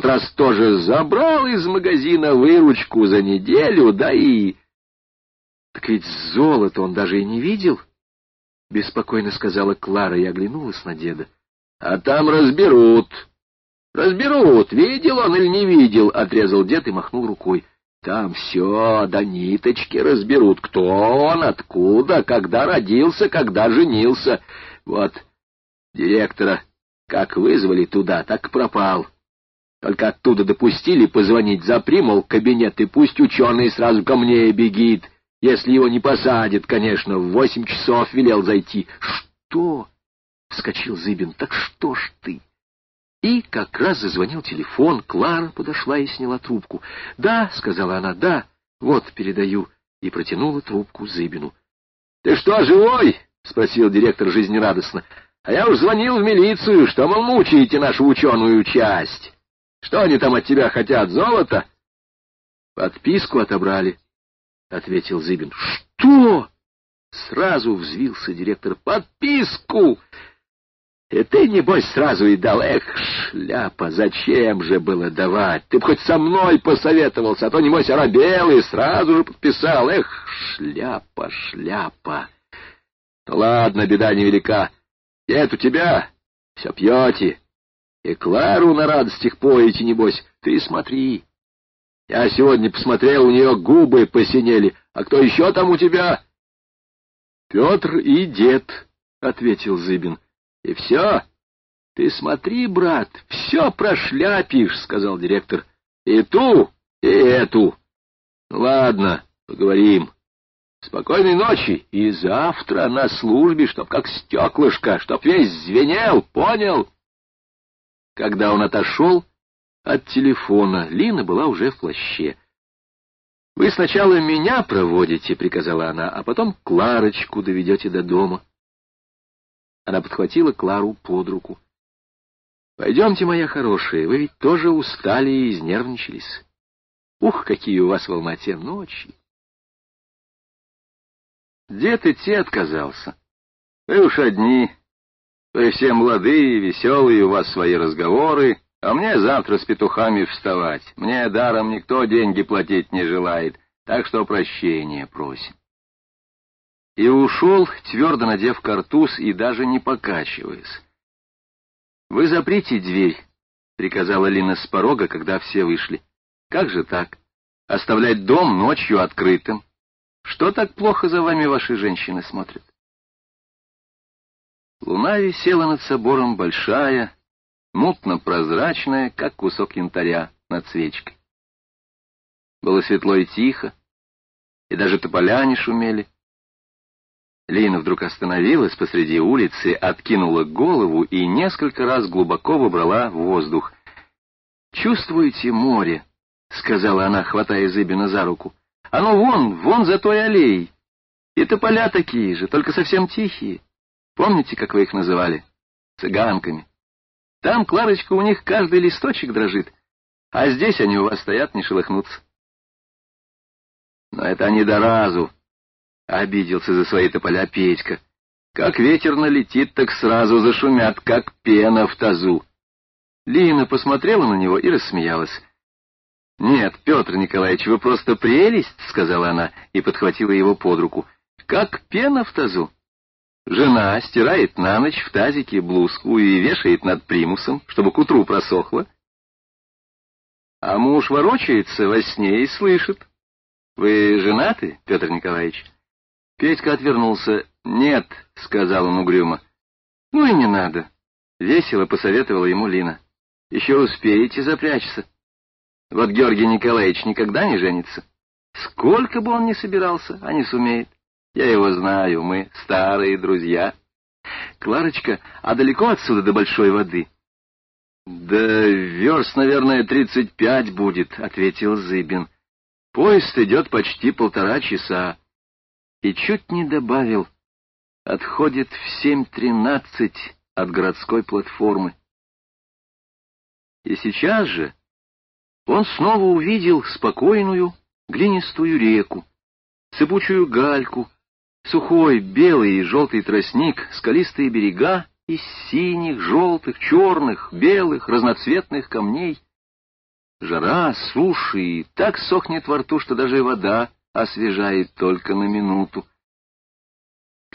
тот раз тоже забрал из магазина выручку за неделю, да и... — Так ведь золото он даже и не видел, — беспокойно сказала Клара и оглянулась на деда. — А там разберут. — Разберут, видел он или не видел, — отрезал дед и махнул рукой. — Там все до ниточки разберут, кто он, откуда, когда родился, когда женился. Вот директора как вызвали туда, так пропал. Только оттуда допустили позвонить, запри, мол, кабинет, и пусть ученый сразу ко мне бегит. Если его не посадят, конечно, в восемь часов велел зайти. Что? — вскочил Зыбин. — Так что ж ты? И как раз зазвонил телефон, Клара подошла и сняла трубку. — Да, — сказала она, — да, вот передаю, и протянула трубку Зыбину. — Ты что, живой? — спросил директор жизнерадостно. — А я уж звонил в милицию, что, мол, мучаете нашу ученую часть. Что они там от тебя хотят, золото? — Подписку отобрали, — ответил Зыбин. — Что? Сразу взвился директор. — Подписку! И ты, небось, сразу и дал. Эх, шляпа, зачем же было давать? Ты б хоть со мной посоветовался, а то, небось, оробел и сразу же подписал. Эх, шляпа, шляпа. Ну ладно, беда невелика. Нет у тебя, все пьете. И Клару на радостях поете, небось. Ты смотри. Я сегодня посмотрел, у нее губы посинели. А кто еще там у тебя? — Петр и дед, — ответил Зыбин. — И все? Ты смотри, брат, все прошляпишь, — сказал директор. — И ту, и эту. Ладно, поговорим. Спокойной ночи и завтра на службе, чтоб как стеклышко, чтоб весь звенел, понял? Когда он отошел, от телефона. Лина была уже в плаще. — Вы сначала меня проводите, — приказала она, — а потом Кларочку доведете до дома. Она подхватила Клару под руку. — Пойдемте, моя хорошая, вы ведь тоже устали и изнервничались. Ух, какие у вас в Алмате ночи! Дед идти отказался. Вы уж одни. Вы все молодые, веселые, у вас свои разговоры, а мне завтра с петухами вставать. Мне даром никто деньги платить не желает, так что прощения просим. И ушел, твердо надев картуз и даже не покачиваясь. — Вы заприте дверь, — приказала Лина с порога, когда все вышли. — Как же так? Оставлять дом ночью открытым? Что так плохо за вами ваши женщины смотрят? Луна висела над собором большая, мутно-прозрачная, как кусок янтаря над свечкой. Было светло и тихо, и даже тополя не шумели. Лина вдруг остановилась посреди улицы, откинула голову и несколько раз глубоко выбрала воздух. «Чувствуете море?» — сказала она, хватая Зыбина за руку. «Оно вон, вон за той аллеей. И тополя такие же, только совсем тихие. Помните, как вы их называли? Цыганками. Там, Кларочка, у них каждый листочек дрожит, а здесь они у вас стоят, не шелохнутся. Но это они до разу. Обиделся за свои тополя Петька. Как ветер налетит, так сразу зашумят, как пена в тазу. Лина посмотрела на него и рассмеялась. — Нет, Петр Николаевич, вы просто прелесть, — сказала она и подхватила его под руку. — Как пена в тазу. Жена стирает на ночь в тазике блузку и вешает над примусом, чтобы к утру просохло. А муж ворочается во сне и слышит. Вы женаты, Петр Николаевич? Петька отвернулся. Нет, сказал он угрюмо. Ну и не надо. Весело посоветовала ему Лина. Еще успеете запрячься. Вот Георгий Николаевич никогда не женится. Сколько бы он ни собирался, а не сумеет. Я его знаю, мы старые друзья. Кларочка, а далеко отсюда до большой воды? Да верст, наверное, тридцать пять будет, ответил Зыбин. Поезд идет почти полтора часа. И чуть не добавил, отходит в семь тринадцать от городской платформы. И сейчас же он снова увидел спокойную глинистую реку, сыпучую гальку, Сухой, белый и желтый тростник, скалистые берега из синих, желтых, черных, белых, разноцветных камней. Жара, суши, и так сохнет во рту, что даже вода освежает только на минуту.